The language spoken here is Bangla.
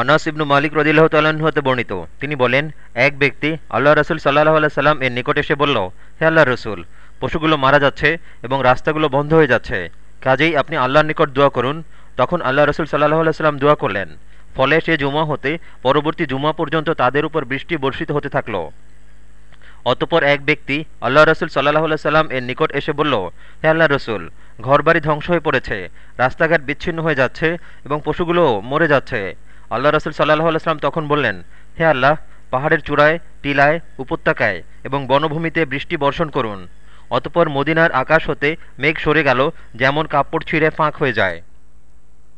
আনাস ইবনু মালিক রদিল্লাহ তাল্লাহ্ন হতে বর্ণিত। তিনি বলেন, এক ব্যক্তি আল্লাহ রসুল সাল্লাহ আল্লাহ সাল্লাম এর নিকট এসে বলল, হে আল্লাহ রসুল, পশুগুলো মারা যাচ্ছে এবং রাস্তাগুলো বন্ধ হয়ে যাচ্ছে। কাজেই আপনি আল্লাহর নিকট দোয়া করুন। তখন আল্লাহ রসুল সাল্লাহ আল্লাহ সাল্লাম দোয়া করলেন। ফলে সে জুমা হতে, পরবর্তী জুমা পর্যন্ত তাদের উপর বৃষ্টি বর্ষিত হতে থাকল। অতপর এক ব্যক্তি আল্লাহ রসুল সাল্লাহ সাল্লাম এর নিকট এসে বলল, হে আল্লাহ রসুল, ঘরবাড়ি ধ্বংস হয়ে পড়েছে, রাস্তাঘাট বিচ্ছিন্ন হয়ে যাচ্ছে এবং পশুগুলো মরে যাচ্ছে। আল্লাহ রসুল সাল্লাহ আলাইসলাম তখন বললেন, হে আল্লাহ, পাহাড়ের চূড়ায়, টিলায়, উপত্যকায় এবং বনভূমিতে বৃষ্টি বর্ষণ করুন। অতপর মদিনার আকাশ হতে মেঘ সরে গেল, যেমন কাপড় ছিঁড়ে ফাঁক হয়ে যায়।